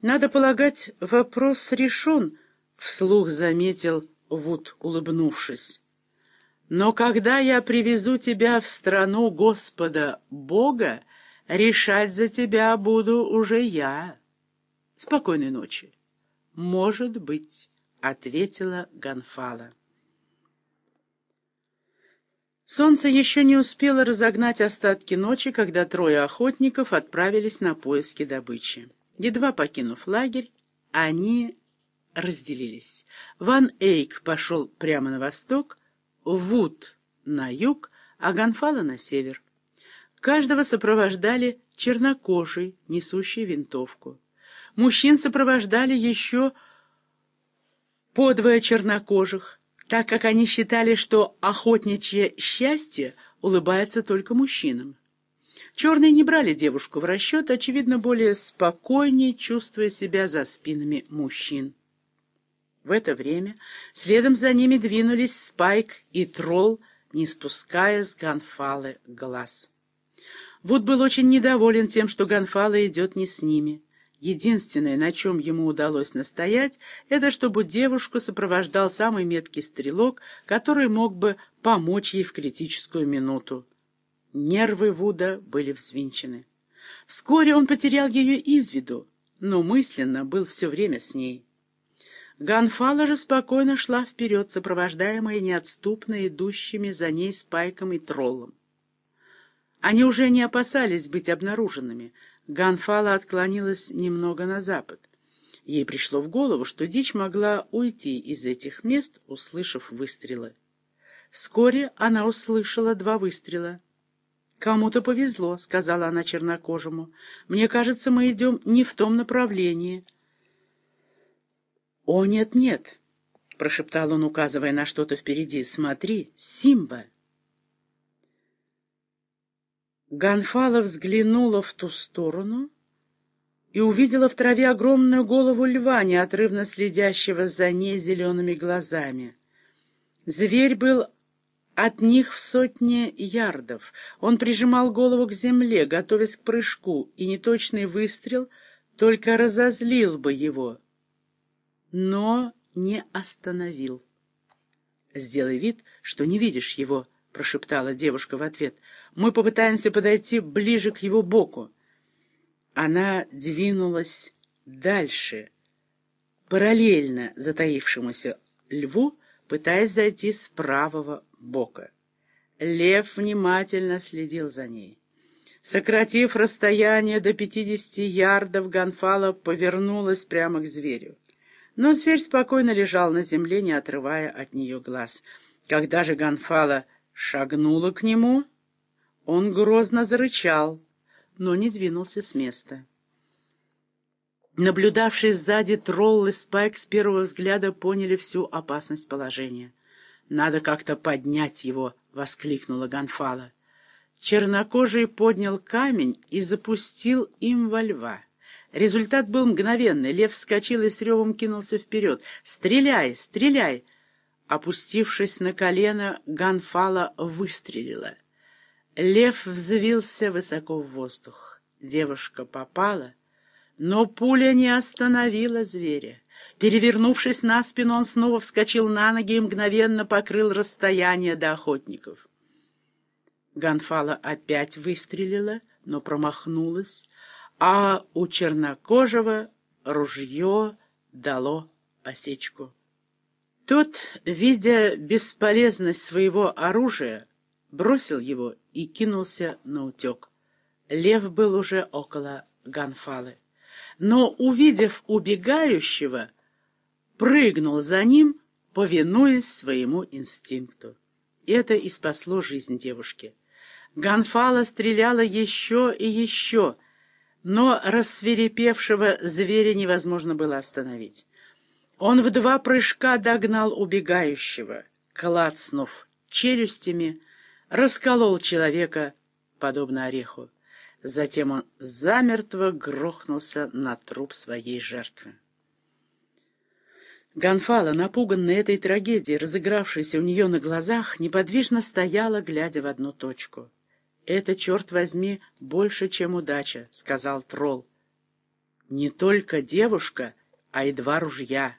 Надо полагать, вопрос решен, — вслух заметил Вуд, улыбнувшись. Но когда я привезу тебя в страну Господа Бога, решать за тебя буду уже я. Спокойной ночи. Может быть, — ответила Ганфала. Солнце еще не успело разогнать остатки ночи, когда трое охотников отправились на поиски добычи. Едва покинув лагерь, они разделились. Ван Эйк пошел прямо на восток, Вуд на юг, а Ганфала на север. Каждого сопровождали чернокожий, несущий винтовку. Мужчин сопровождали еще подвое чернокожих, так как они считали, что охотничье счастье улыбается только мужчинам. Черные не брали девушку в расчет, очевидно, более спокойнее, чувствуя себя за спинами мужчин. В это время следом за ними двинулись Спайк и Тролл, не спуская с Ганфалы глаз. Вуд был очень недоволен тем, что Ганфала идет не с ними. Единственное, на чем ему удалось настоять, это чтобы девушку сопровождал самый меткий стрелок, который мог бы помочь ей в критическую минуту. Нервы Вуда были взвинчены. Вскоре он потерял ее из виду, но мысленно был все время с ней. Ганфала же спокойно шла вперед, сопровождаемая неотступно идущими за ней спайком и троллом. Они уже не опасались быть обнаруженными. Ганфала отклонилась немного на запад. Ей пришло в голову, что дичь могла уйти из этих мест, услышав выстрелы. Вскоре она услышала два выстрела. «Кому-то повезло», — сказала она чернокожему. «Мне кажется, мы идем не в том направлении». «О, нет-нет», — прошептал он, указывая на что-то впереди. «Смотри, Симба!» Ганфала взглянула в ту сторону и увидела в траве огромную голову льва, неотрывно следящего за ней зелеными глазами. Зверь был от них в сотне ярдов. Он прижимал голову к земле, готовясь к прыжку, и неточный выстрел только разозлил бы его — но не остановил. «Сделай вид, что не видишь его», — прошептала девушка в ответ. «Мы попытаемся подойти ближе к его боку». Она двинулась дальше, параллельно затаившемуся льву, пытаясь зайти с правого бока. Лев внимательно следил за ней. Сократив расстояние до пятидесяти ярдов, Гонфала повернулась прямо к зверю. Но зверь спокойно лежал на земле, не отрывая от нее глаз. Когда же Ганфала шагнула к нему, он грозно зарычал, но не двинулся с места. Наблюдавшие сзади Тролл и Спайк с первого взгляда поняли всю опасность положения. «Надо как-то поднять его!» — воскликнула Ганфала. Чернокожий поднял камень и запустил им во льва. Результат был мгновенный. Лев вскочил и с ревом кинулся вперед. «Стреляй! Стреляй!» Опустившись на колено, Ганфала выстрелила. Лев взвился высоко в воздух. Девушка попала, но пуля не остановила зверя. Перевернувшись на спину, он снова вскочил на ноги и мгновенно покрыл расстояние до охотников. Ганфала опять выстрелила, но промахнулась, а у чернокожего ружье дало осечку. Тот, видя бесполезность своего оружия, бросил его и кинулся на утек. Лев был уже около Ганфалы. Но, увидев убегающего, прыгнул за ним, повинуясь своему инстинкту. Это и спасло жизнь девушки. Ганфала стреляла еще и еще — но рассверепевшего зверя невозможно было остановить. Он в два прыжка догнал убегающего, клацнув челюстями, расколол человека, подобно ореху. Затем он замертво грохнулся на труп своей жертвы. Гонфала, напуганная этой трагедией, разыгравшейся у нее на глазах, неподвижно стояла, глядя в одну точку — «Это, черт возьми, больше, чем удача», — сказал тролл. Не только девушка, а и два ружья.